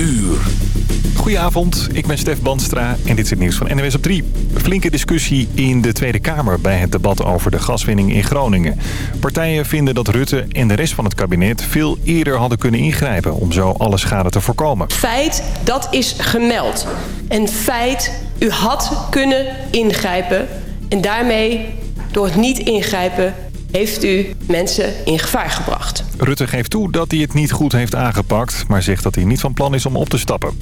uur. Goedenavond, ik ben Stef Banstra en dit is het nieuws van NWS op 3. Flinke discussie in de Tweede Kamer bij het debat over de gaswinning in Groningen. Partijen vinden dat Rutte en de rest van het kabinet veel eerder hadden kunnen ingrijpen... om zo alle schade te voorkomen. Feit, dat is gemeld. En feit, u had kunnen ingrijpen en daarmee, door het niet ingrijpen heeft u mensen in gevaar gebracht. Rutte geeft toe dat hij het niet goed heeft aangepakt... maar zegt dat hij niet van plan is om op te stappen.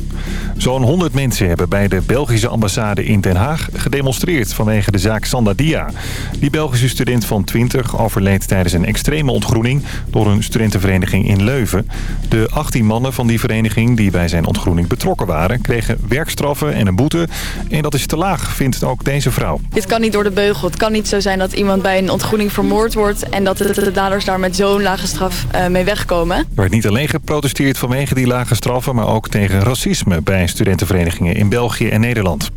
Zo'n 100 mensen hebben bij de Belgische ambassade in Den Haag gedemonstreerd... vanwege de zaak Sandadia. Die Belgische student van 20 overleed tijdens een extreme ontgroening... door een studentenvereniging in Leuven. De 18 mannen van die vereniging die bij zijn ontgroening betrokken waren... kregen werkstraffen en een boete. En dat is te laag, vindt ook deze vrouw. Dit kan niet door de beugel. Het kan niet zo zijn dat iemand bij een ontgroening vermoord en dat de daders daar met zo'n lage straf uh, mee wegkomen. Er werd niet alleen geprotesteerd vanwege die lage straffen... maar ook tegen racisme bij studentenverenigingen in België en Nederland.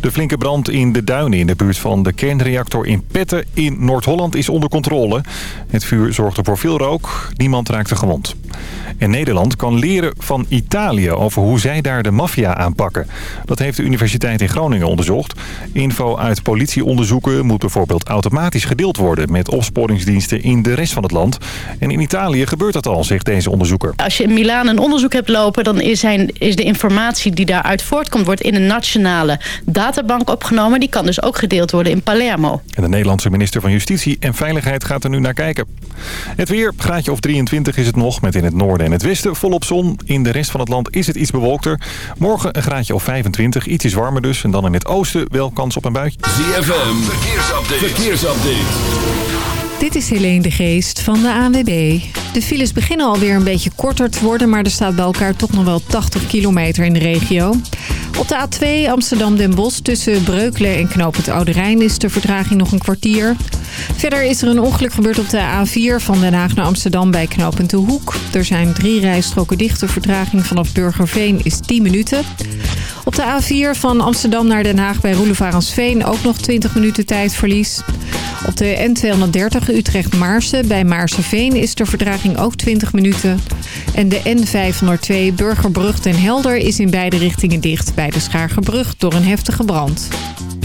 De flinke brand in de duinen in de buurt van de kernreactor in Petten in Noord-Holland is onder controle. Het vuur zorgde voor veel rook. Niemand raakte gewond. En Nederland kan leren van Italië over hoe zij daar de maffia aanpakken. Dat heeft de Universiteit in Groningen onderzocht. Info uit politieonderzoeken moet bijvoorbeeld automatisch gedeeld worden... met opsporingsdiensten in de rest van het land. En in Italië gebeurt dat al, zegt deze onderzoeker. Als je in Milaan een onderzoek hebt lopen... dan is, zijn, is de informatie die daaruit voortkomt... wordt in een nationale databank opgenomen. Die kan dus ook gedeeld worden in Palermo. En de Nederlandse minister van Justitie en Veiligheid gaat er nu naar kijken. Het weer, graadje of 23 is het nog, met in het noorden en het westen volop zon. In de rest van het land is het iets bewolkter. Morgen een graadje of 25, ietsjes warmer dus. En dan in het oosten wel kans op een buitje. ZFM, verkeersupdate. verkeersupdate. Dit is Helene de Geest van de ANWB. De files beginnen alweer een beetje korter te worden... maar er staat bij elkaar toch nog wel 80 kilometer in de regio. Op de A2 Amsterdam-Den Bosch tussen Breukelen en Knoop het Oude Rijn... is de vertraging nog een kwartier. Verder is er een ongeluk gebeurd op de A4 van Den Haag naar Amsterdam bij knooppunt De Hoek. Er zijn drie rijstroken dicht. De vertraging vanaf Burgerveen is 10 minuten. Op de A4 van Amsterdam naar Den Haag bij Roelevarensveen ook nog 20 minuten tijdverlies. Op de N230 Utrecht-Maarsen bij Maarseveen is de vertraging ook 20 minuten. En de N502 Burgerbrug Den Helder is in beide richtingen dicht bij de Schaargebrug door een heftige brand.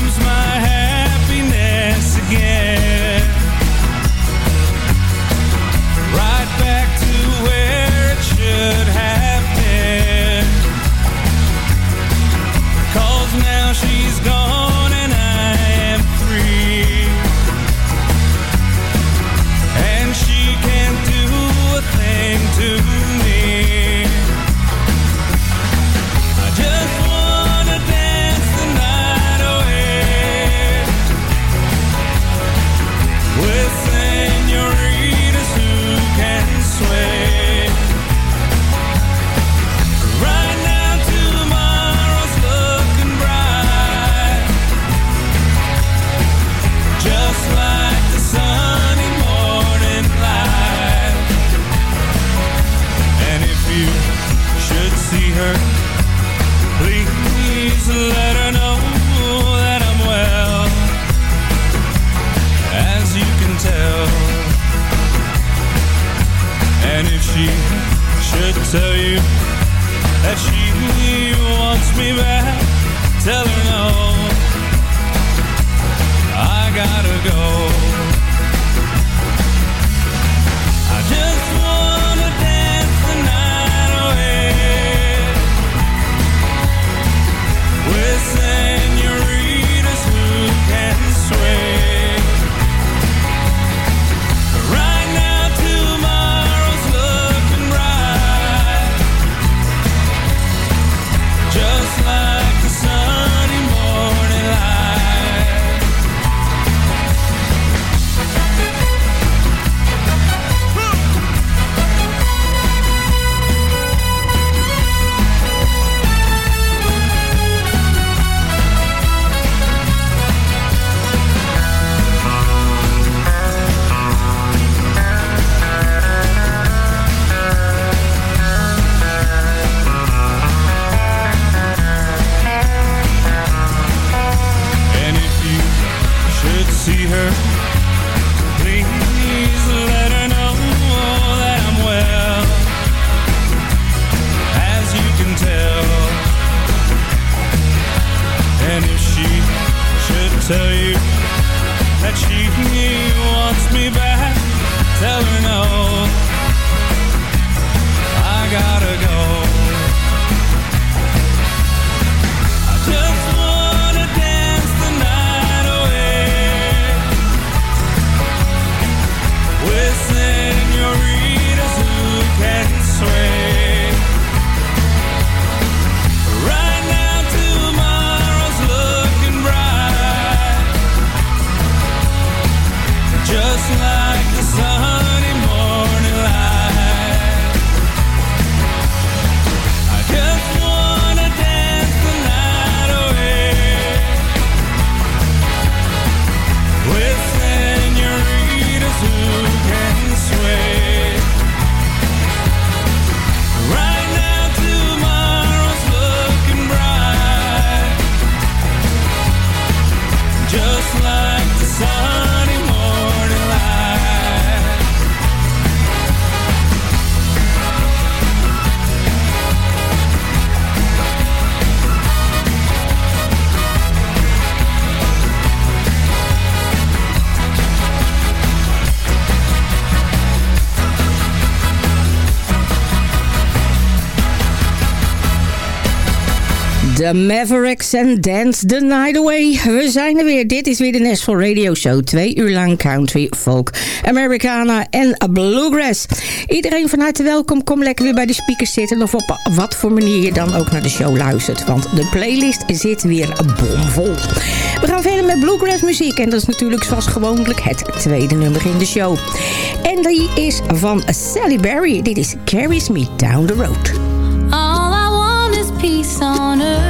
Comes my happiness again. Right back to where it should have been. Cause now she's gone De Mavericks en Dance the Night Away. We zijn er weer. Dit is weer de Nashville Radio Show. Twee uur lang country, folk, Americana en bluegrass. Iedereen van harte welkom. Kom lekker weer bij de speakers zitten. Of op wat voor manier je dan ook naar de show luistert. Want de playlist zit weer bomvol. We gaan verder met bluegrass muziek. En dat is natuurlijk zoals gewoonlijk het tweede nummer in de show. En die is van Sally Berry. Dit is Carries Me Down the Road. All I want is peace on earth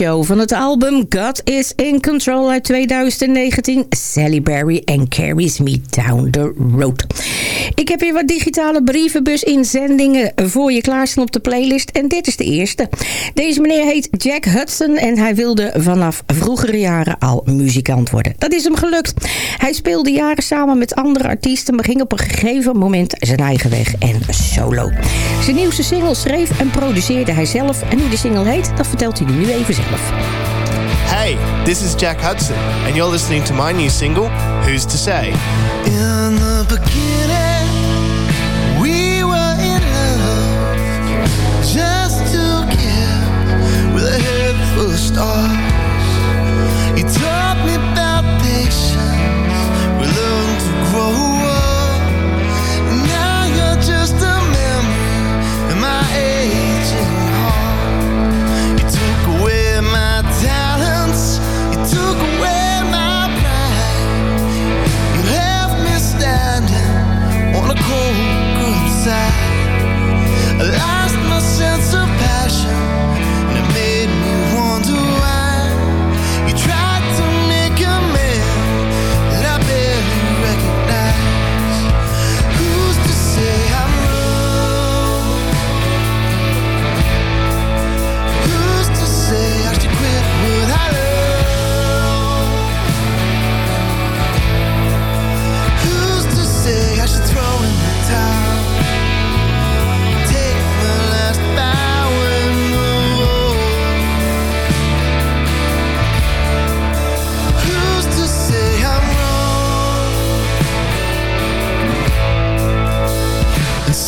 show van het album God is in Control uit 2019. Sally Berry en Carries Me Down the Road. Ik heb weer wat digitale brievenbus-inzendingen voor je klaarstaan op de playlist. En dit is de eerste. Deze meneer heet Jack Hudson en hij wilde vanaf vroegere jaren al muzikant worden. Dat is hem gelukt. Hij speelde jaren samen met andere artiesten, maar ging op een gegeven moment zijn eigen weg en solo. Zijn nieuwste single schreef en produceerde hij zelf. En hoe de single heet, dat vertelt hij nu even zelf. Hey, this is Jack Hudson, and you're listening to my new single, Who's to Say? In the beginning, full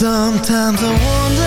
Sometimes I wonder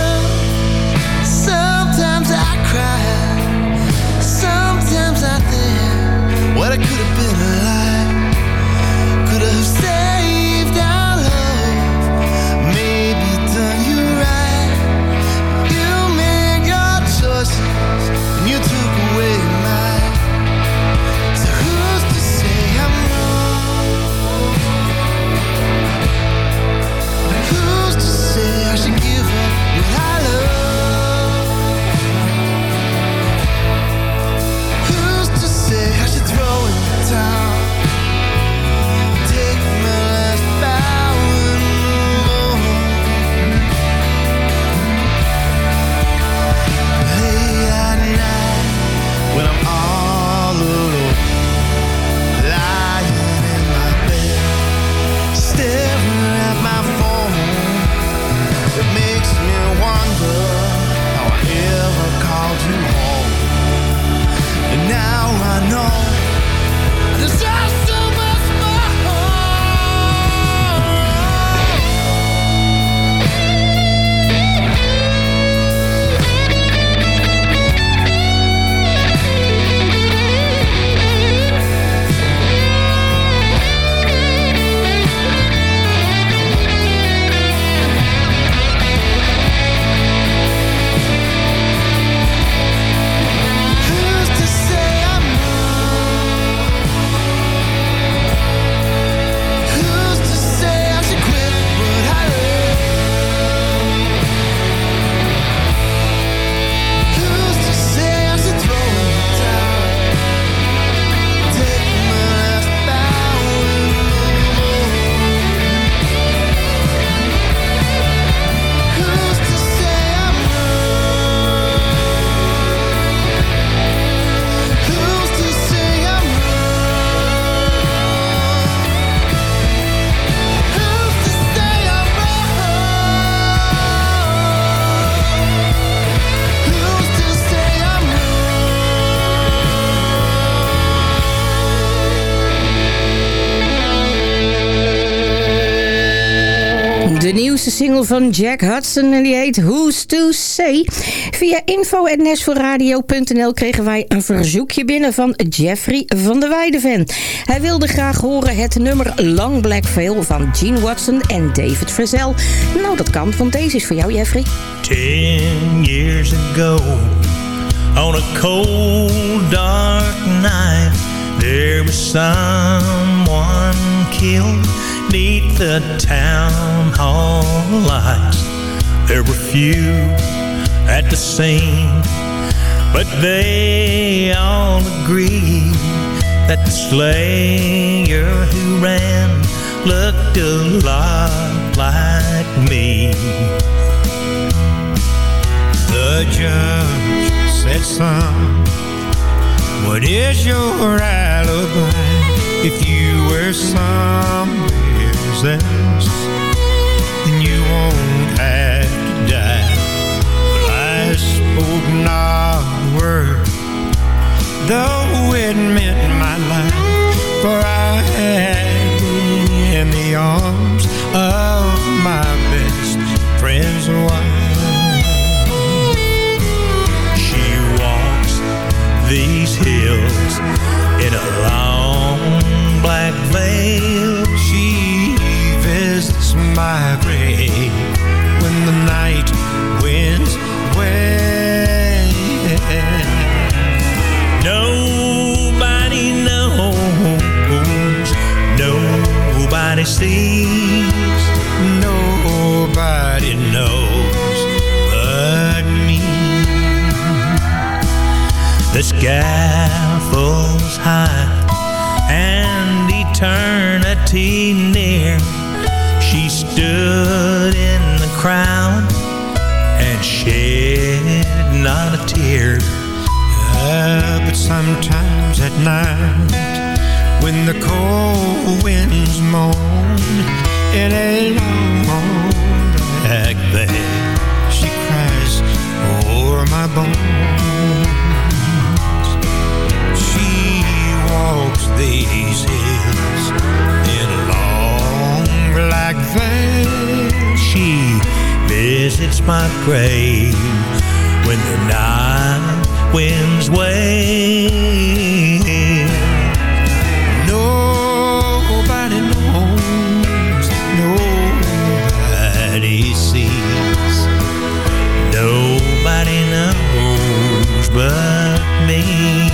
nieuwste single van Jack Hudson en die heet Who's to Say. Via info.nesforradio.nl kregen wij een verzoekje binnen van Jeffrey van der Weijden. Hij wilde graag horen het nummer Long Black Veil van Gene Watson en David Frizzell. Nou, dat kan, want deze is voor jou, Jeffrey. Ten years ago, on a cold, dark night, there was someone killed neath the town hall lights. There were few at the scene, but they all agreed that the slayer who ran looked a lot like me. The judge said, son, what is your alibi if you were somewhere else? Then you won't have to die. But I spoke not a word, though it meant my life, for I had been in the arms of my best friend's wife. She walks these hills in a long black veil. She my grave when the night winds wail. Nobody knows, nobody sees, nobody knows but me. The scaffold's high and eternity near. Stood in the crowd and shed not a tear. Ah, but sometimes at night, when the cold winds moan in a long black veil, she cries o'er my bones. She walks these hills in a long black veil. She visits my grave when the night winds wave. Nobody knows, nobody sees, nobody knows but me.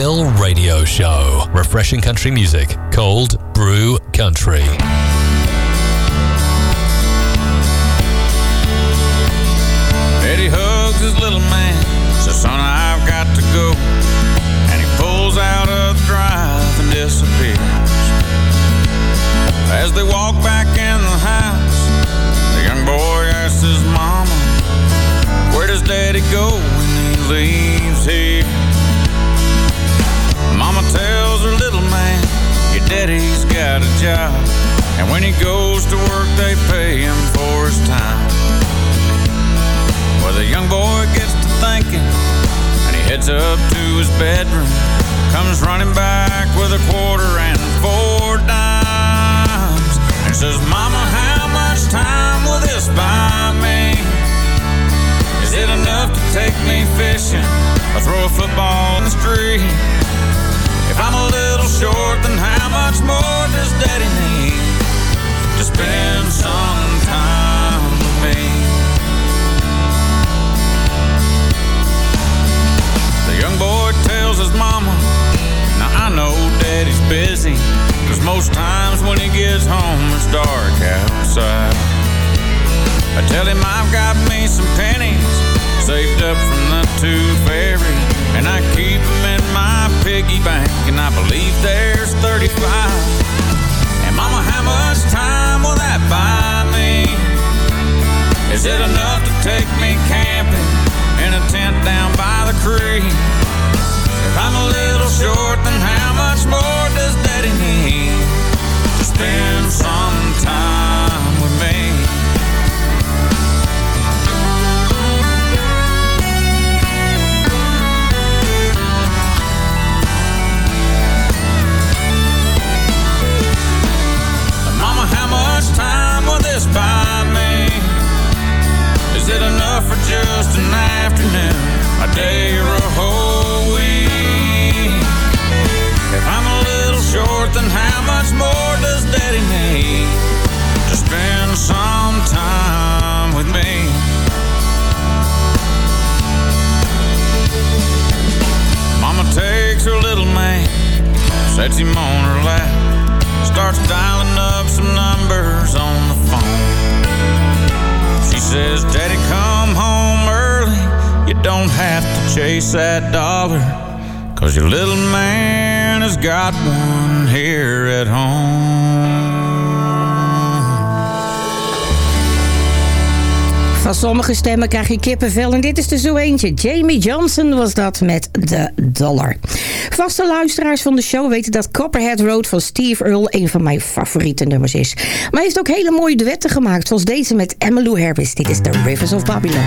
Nashville Radio Show. Refreshing country music. Cold Brew Country. Eddie hugs his little man, says, son, I've got to go. And he pulls out of the drive and disappears. As they walk back in the house, the young boy asks his mama, job. And when he goes to work, they pay him for his time. Well, the young boy gets to thinking, and he heads up to his bedroom. Comes running back with a quarter and four dimes. And says, Mama, how much time will this buy me? Is it enough to take me fishing or throw a football in the street? I'm a little short, then how much more does Daddy need to spend some time with me? The young boy tells his mama, Now I know daddy's busy, cause most times when he gets home it's dark outside. I tell him I've got me some pennies saved up from the tooth fairy, and I keep them in my piggy bank, and I believe there's 35. And mama, how much time will that buy me? Is it enough to take me camping in a tent down by the creek? If I'm a little short, then how much more does daddy need to spend some time just an afternoon, a day, or a whole week? If I'm a little short, then how much more does Daddy need to spend some time with me? Mama takes her little man, sets him on her lap, starts dialing up some numbers on the phone. She says, Daddy, come have to chase that dollar. Your little man has here at home. Van sommige stemmen krijg je kippenvel en dit is er zo eentje. Jamie Johnson was dat met de dollar. Vaste luisteraars van de show weten dat Copperhead Road van Steve Earle een van mijn favoriete nummers is. Maar hij heeft ook hele mooie duetten gemaakt, zoals deze met Emmylou Harris. Dit is The Rivers of Babylon.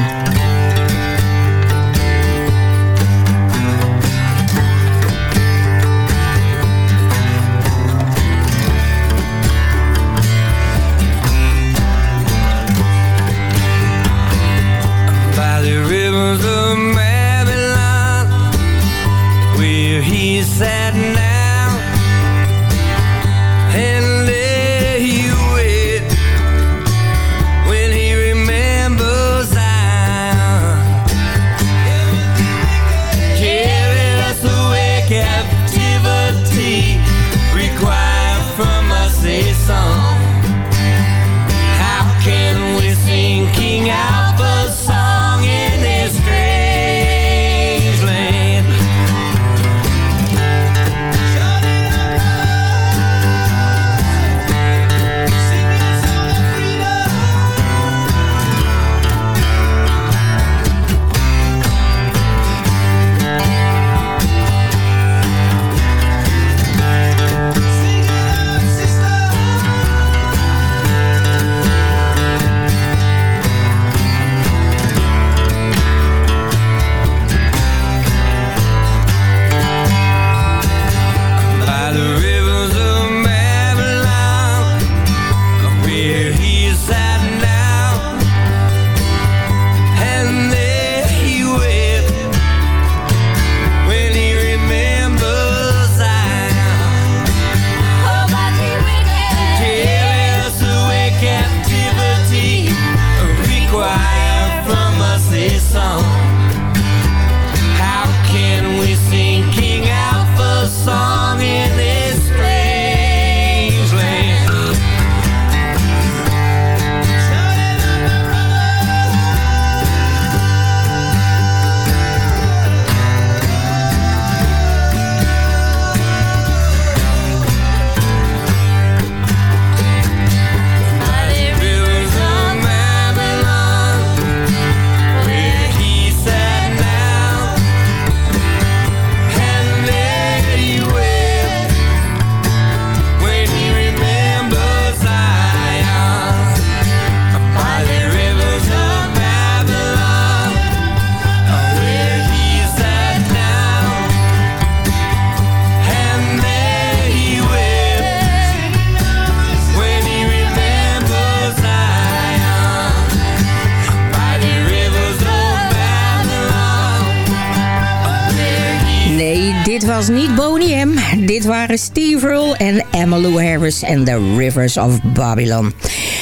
Waren Steve Earle en Emmylou Harris en The Rivers of Babylon.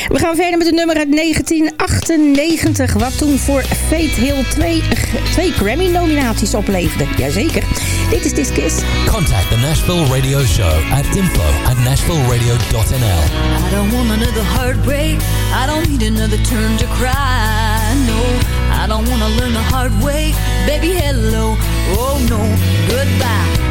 We gaan verder met een nummer uit 1998... wat toen voor Fate Hill twee, twee Grammy-nominaties opleverde. Jazeker. Dit is This Kiss. Contact the Nashville Radio Show at info at nashvilleradio.nl. I don't want another heartbreak. I don't need another turn to cry. No, I don't want to learn the hard way. Baby, hello. Oh no, goodbye.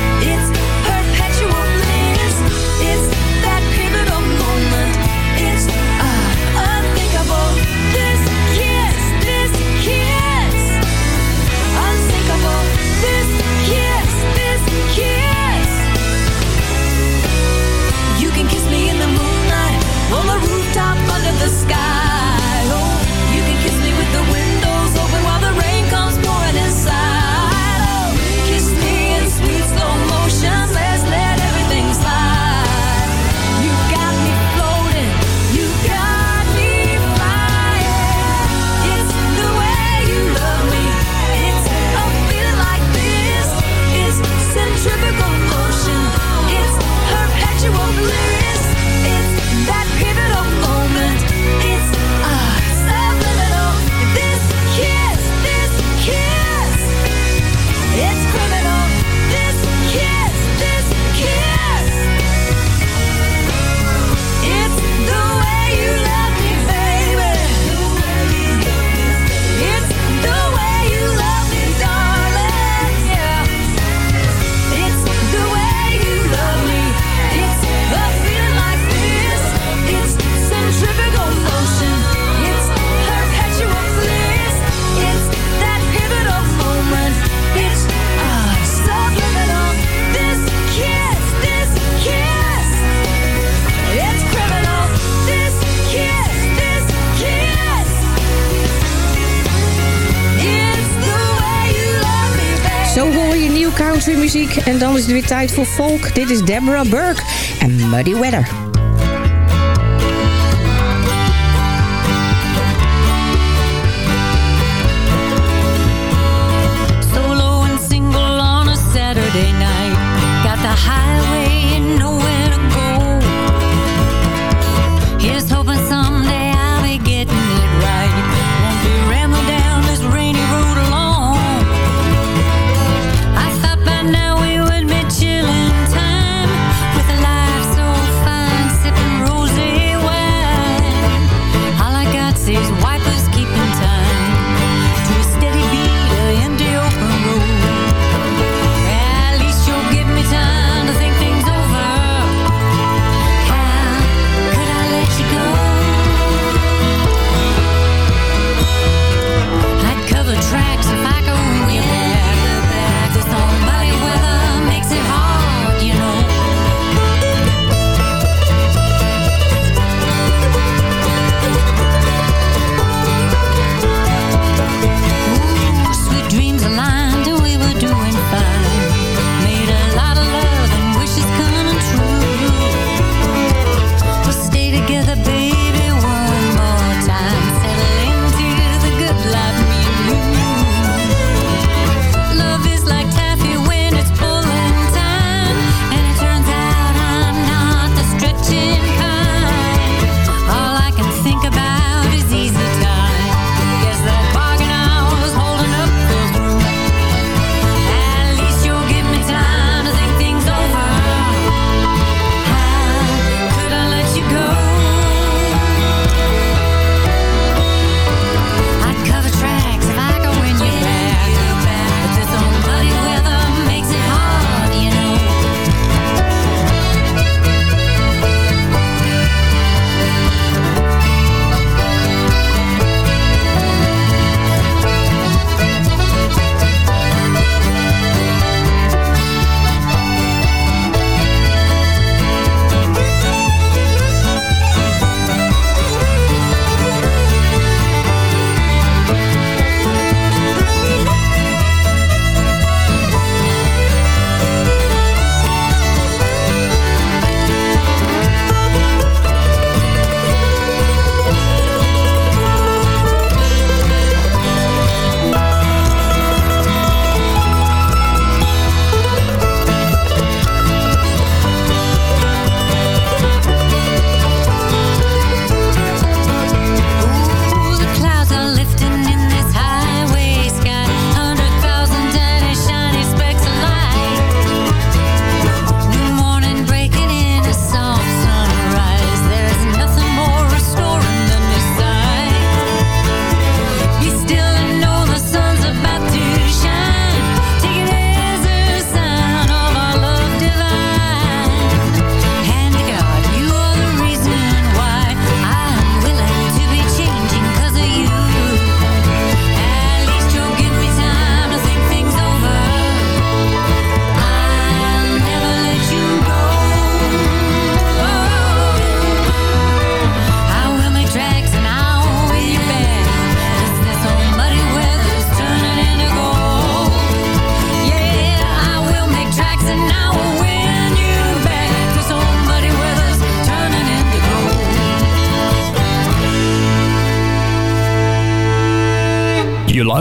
Dan is het weer tijd voor folk. Dit is Deborah Burke en Muddy Weather.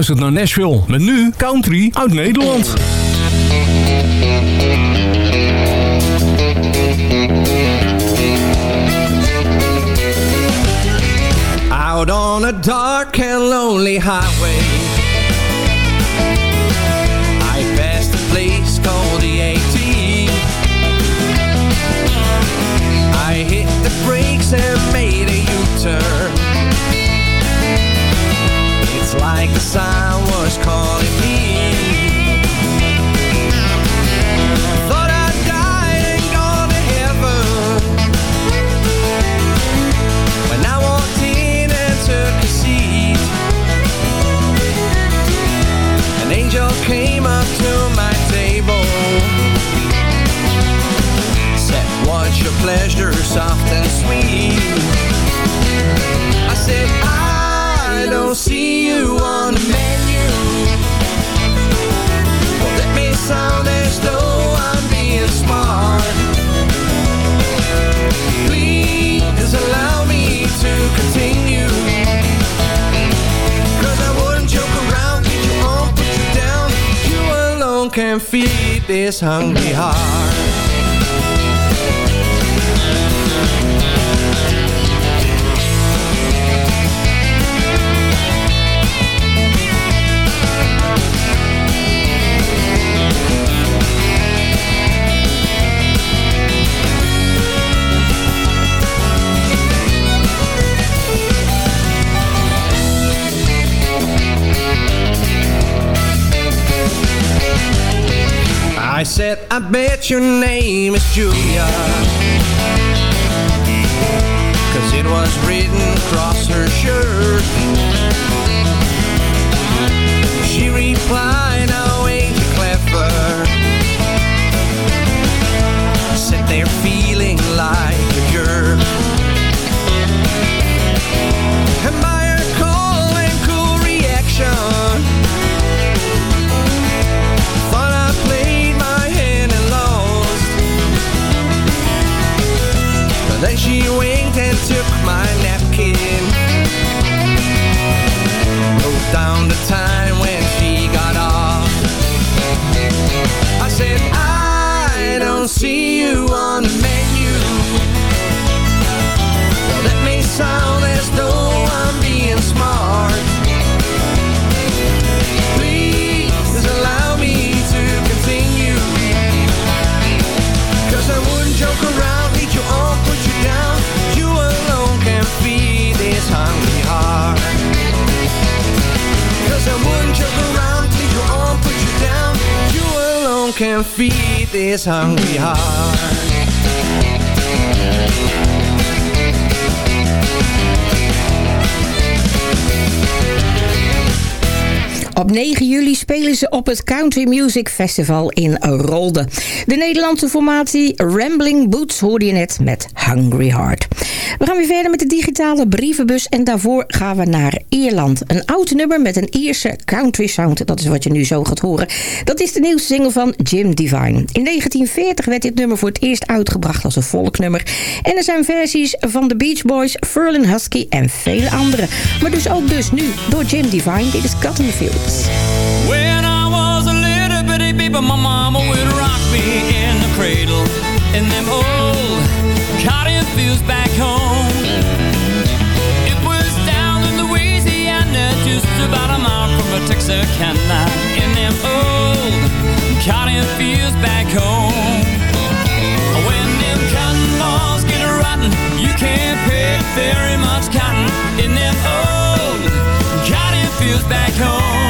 Luistert naar Nashville. Met nu country uit Nederland. Out on a dark and lonely highway pleasure, soft and sweet can feed this hungry heart I said, I bet your name is Julia. Cause it was written across her shirt. She replied, then she winked and took my napkin. Wrote down the time can feed this hungry heart Op 9 juli spelen ze op het Country Music Festival in Rolde. De Nederlandse formatie Rambling Boots hoorde je net met Hungry Heart. We gaan weer verder met de digitale brievenbus en daarvoor gaan we naar Ierland. Een oud nummer met een Ierse country sound, dat is wat je nu zo gaat horen. Dat is de nieuwste single van Jim Divine. In 1940 werd dit nummer voor het eerst uitgebracht als een volknummer. En er zijn versies van de Beach Boys, Ferlin Husky en vele andere. Maar dus ook dus nu door Jim Divine. Dit is Cut in. When I was a little bitty baby, my mama would rock me in the cradle in them old cotton fields back home. It was down in Louisiana, just about a mile from a Texarkana, in them old cotton fields back home. When them cotton laws get rotten, you can't pick very much cotton in them old cotton fields back home.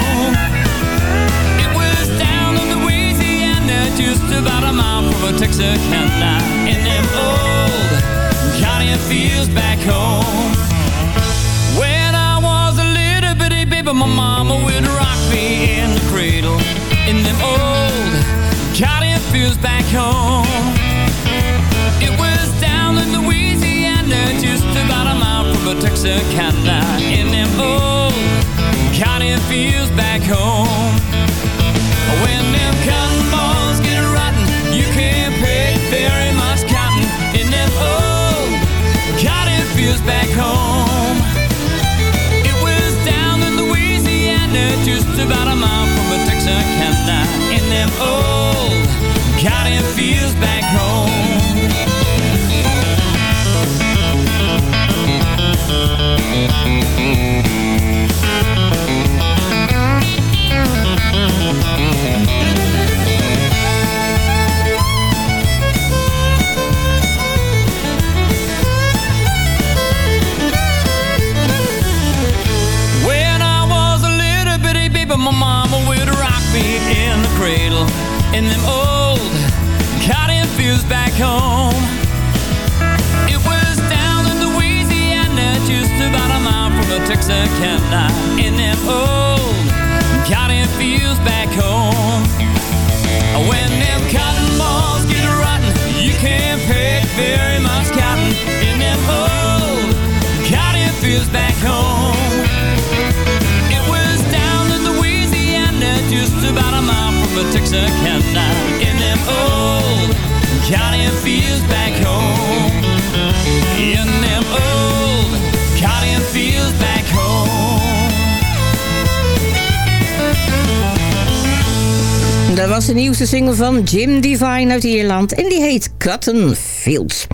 Was de nieuwste single van Jim Divine uit Ierland en die heet Cotton Fields.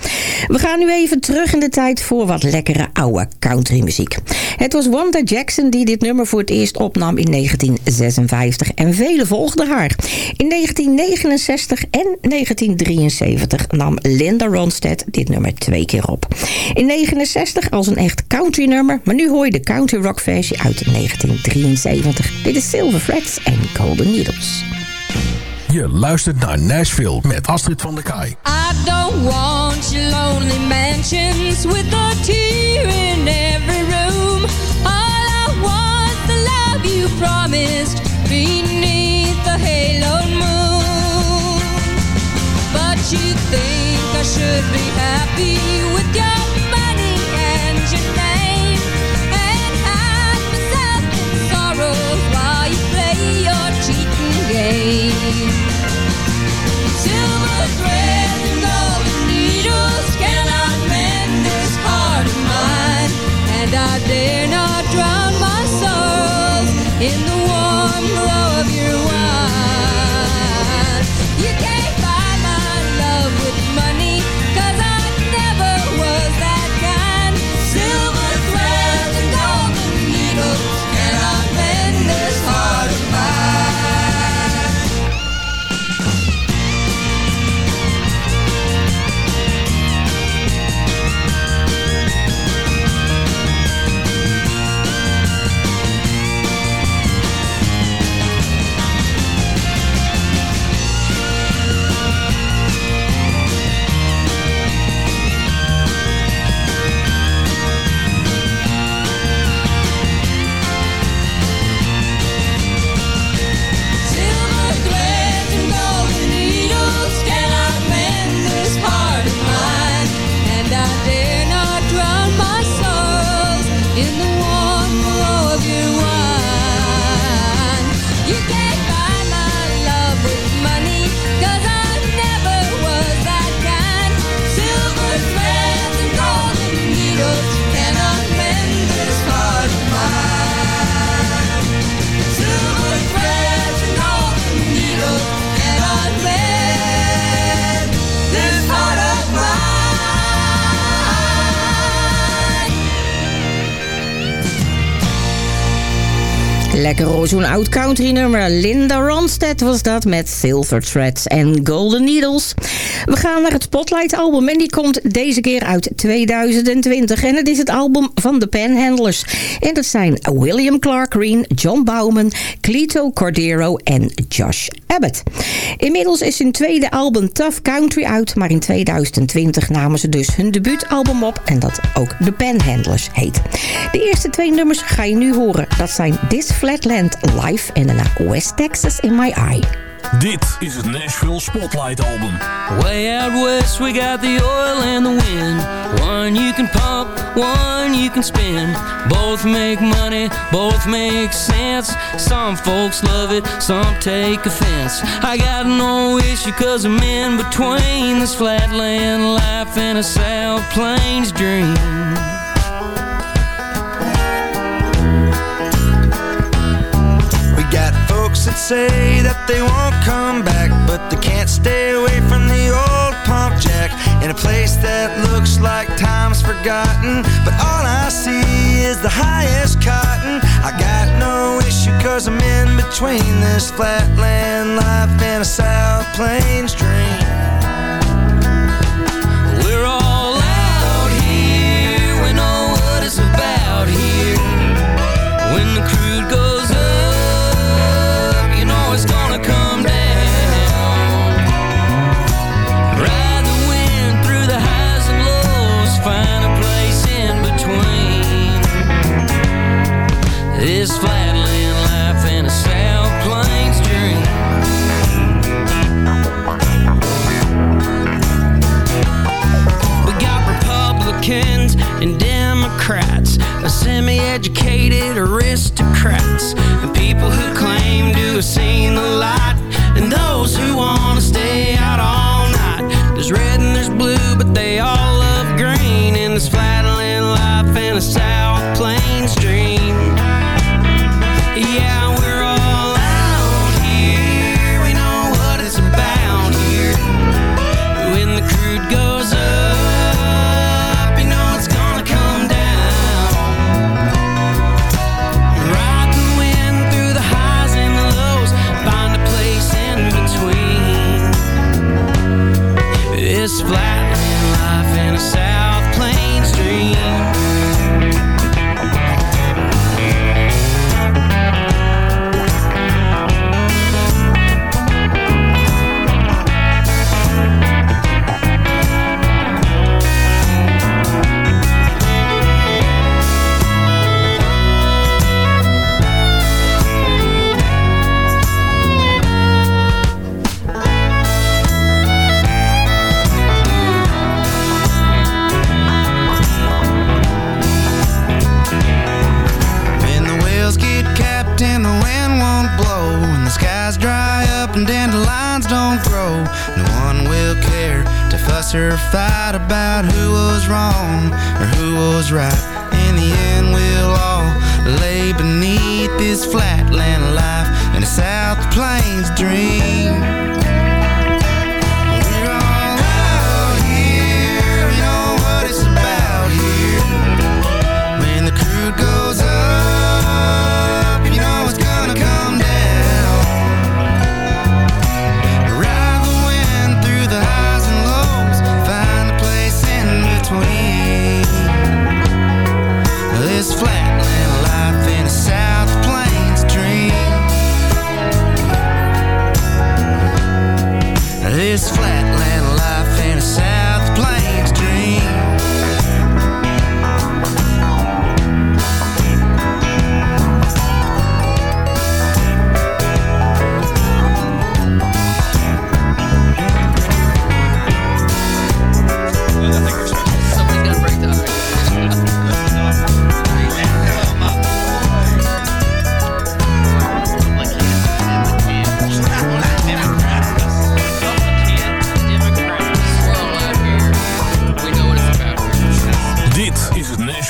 We gaan nu even terug in de tijd voor wat lekkere oude countrymuziek. Het was Wanda Jackson die dit nummer voor het eerst opnam in 1956 en vele volgden haar. In 1969 en 1973 nam Linda Ronstadt dit nummer twee keer op. In 1969 als een echt country nummer, maar nu hoor je de country rock versie uit 1973. Dit is Silver Threads en Golden Needles. Je luistert naar Nashville met Astrid van der Kaai. I don't want your lonely mansions with a tear in every room. All I want the love you promised beneath the halo moon. But you think I should be happy dare not drown my sorrows in the Zo'n oud country nummer. Linda Ronstadt was dat met Silver Threads en Golden Needles. We gaan naar het Spotlight album en die komt deze keer uit 2020. En het is het album van de Panhandlers. En dat zijn William Clark Green, John Bowman, Clito Cordero en Josh Abbott. Inmiddels is hun tweede album Tough Country uit, maar in 2020 namen ze dus hun debuutalbum op en dat ook de Panhandlers heet. De eerste twee nummers ga je nu horen. Dat zijn This Flatland Live en daarna West Texas in My Eye. Dit is het Nashville Spotlight Album. Way out west, we got the oil and the wind. One you can pump, one you can spin. Both make money, both make sense. Some folks love it, some take offense. I got no issue cause I'm in between this flatland life and a South Plains dream. Say that they won't come back, but they can't stay away from the old pump jack in a place that looks like time's forgotten. But all I see is the highest cotton. I got no issue cause I'm in between this flatland life and a South Plains dream. Semi-educated aristocrats, and people who claim to have seen the light, and those who want to stay out all night. There's red and there's blue, but they all love green. In this flatland life and a South Plains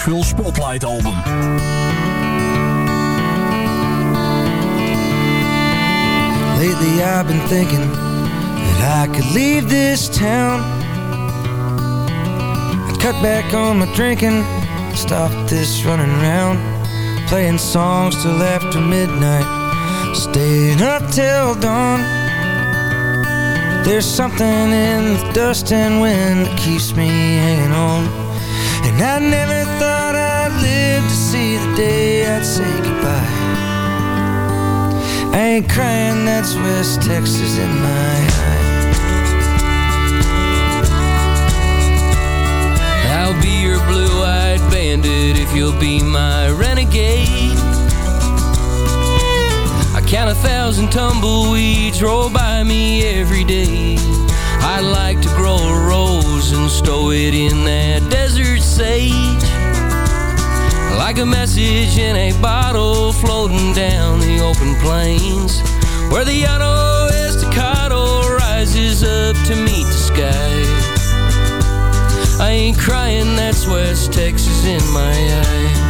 Nashville Spotlight Album. Lately I've been thinking that I could leave this town. I'd cut back on my drinking Stop this running around Playing songs till after midnight Staying up till dawn. There's something in the dust and wind That keeps me hanging on And I never thought I'd live to see the day I'd say goodbye I ain't crying, that's West Texas in my eyes. I'll be your blue-eyed bandit if you'll be my renegade. I count a thousand tumbleweeds roll by me every day. I'd like to grow a rose and stow it in that desert sage. Like a message in a bottle floating down the open plains Where the Llano Estacado rises up to meet the sky I ain't crying, that's West Texas in my eye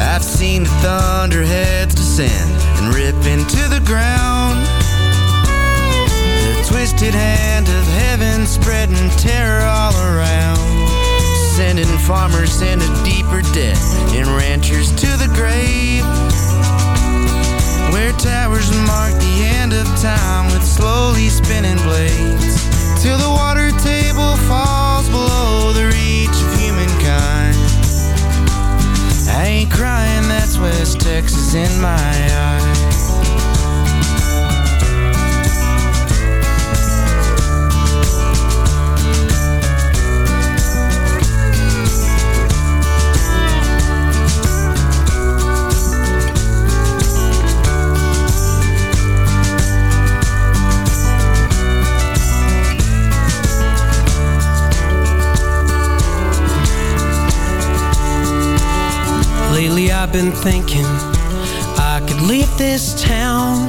I've seen the thunderheads descend and rip into the ground. The twisted hand of heaven spreading terror all around. Sending farmers into deeper debt and ranchers to the grave. Where towers mark the end of time with slowly spinning blades. Till the water table falls below the reach of humankind. I ain't crying, that's West Texas in my eyes. I've been thinking I could leave this town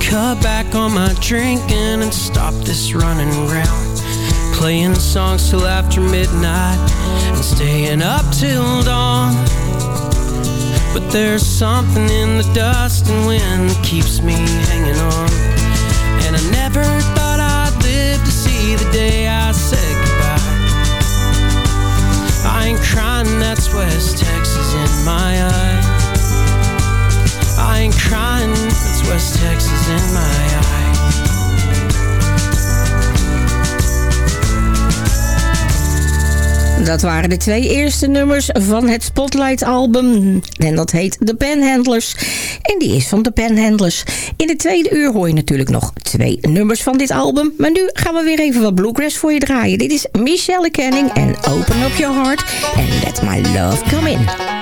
Cut back on my drinking and stop this running around Playing songs till after midnight and staying up till dawn. But there's something in the dust and wind that keeps me hanging on that's West Texas in my eyes. I ain't crying, that's West Texas in my eyes. Dat waren de twee eerste nummers van het Spotlight-album. En dat heet The Panhandlers. En die is van The Panhandlers. In de tweede uur hoor je natuurlijk nog twee nummers van dit album. Maar nu gaan we weer even wat bluegrass voor je draaien. Dit is Michelle Canning en Open Up Your Heart. And Let My Love Come In.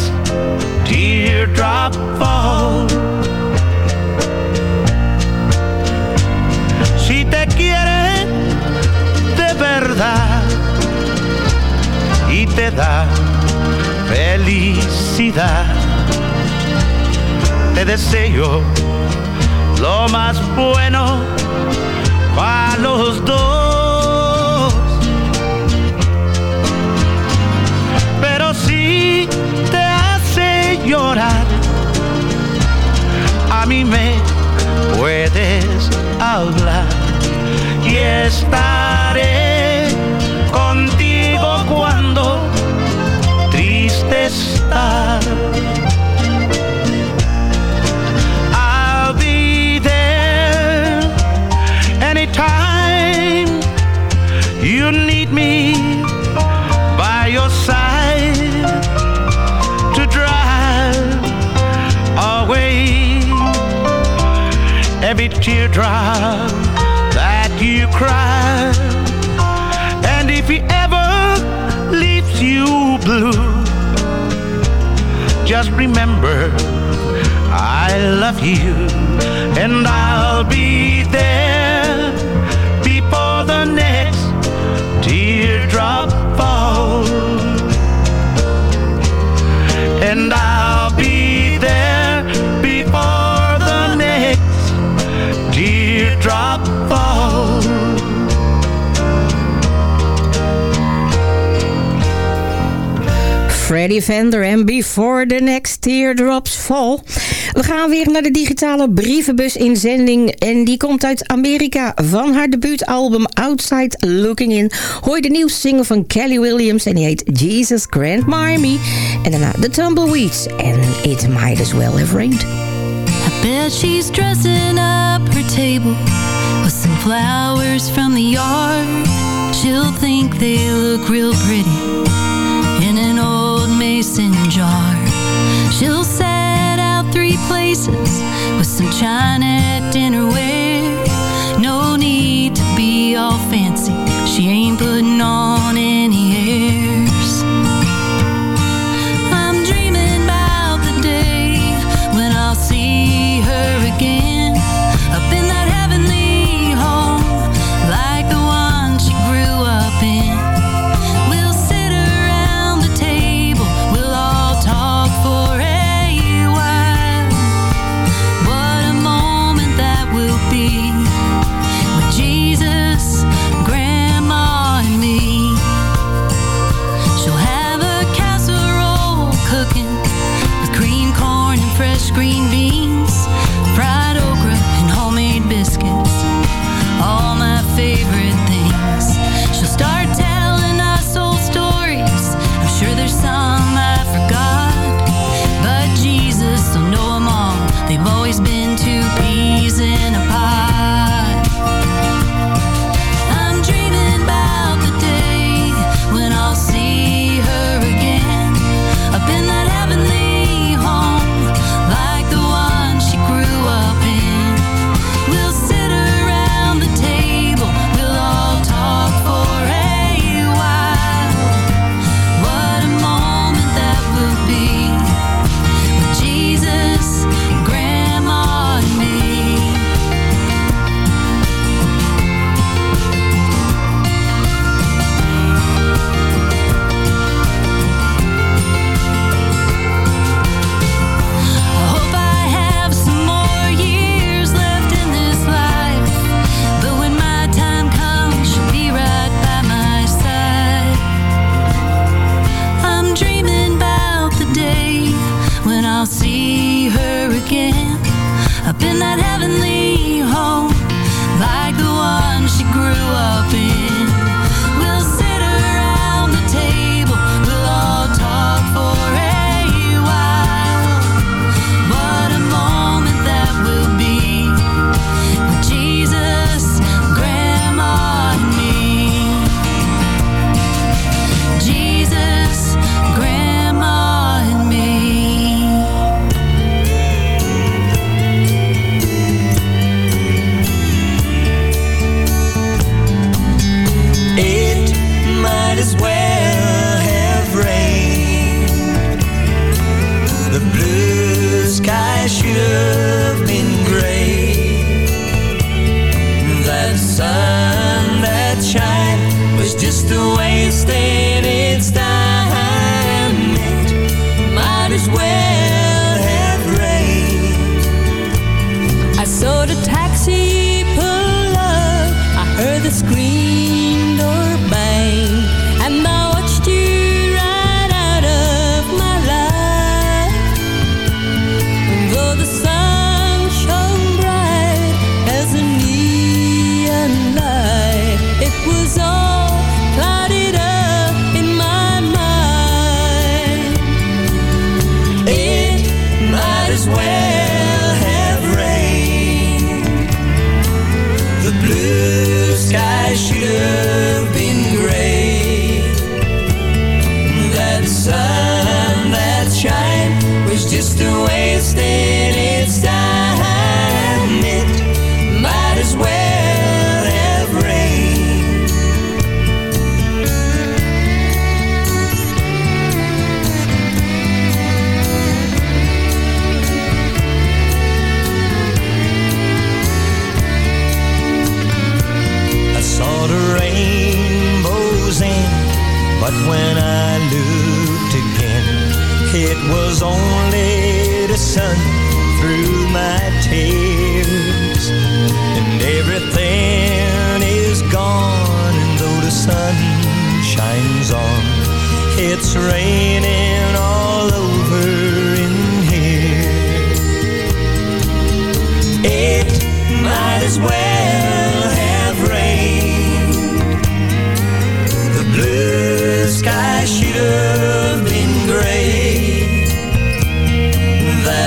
teardrop fall. Si te quiere de verdad y te da felicidad, te deseo lo más bueno para los dos. A mí me puedes hablar y estaré contigo cuando triste estar. teardrop that you cry. And if he ever leaves you blue, just remember I love you and I'll be there. Eddie and en Before the Next Teardrops Fall. We gaan weer naar de digitale brievenbus inzending en die komt uit Amerika. Van haar debuutalbum Outside Looking In hoor je de nieuwste single van Kelly Williams en die heet Jesus Grand Marmy. En daarna The Tumbleweeds en It Might As Well Have Rained. I bet she's dressing up her table with some flowers from the yard. She'll think they look real pretty mason jar. She'll set out three places with some china dinnerware. No need to be all fancy. She ain't putting on just a way of staying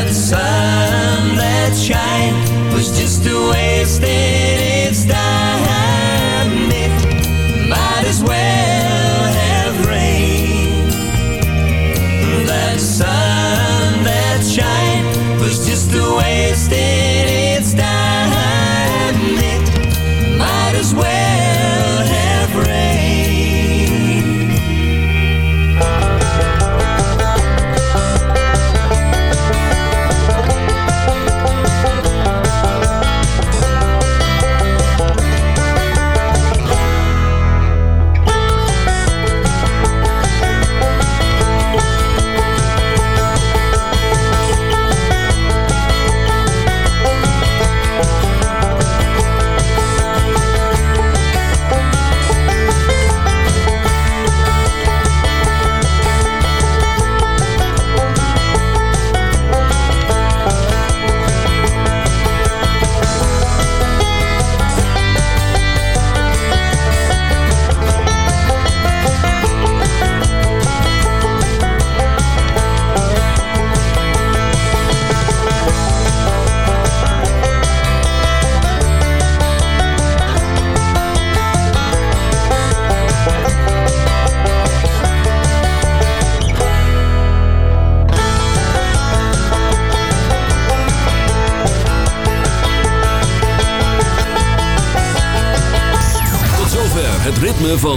That sun that shine was just a wasted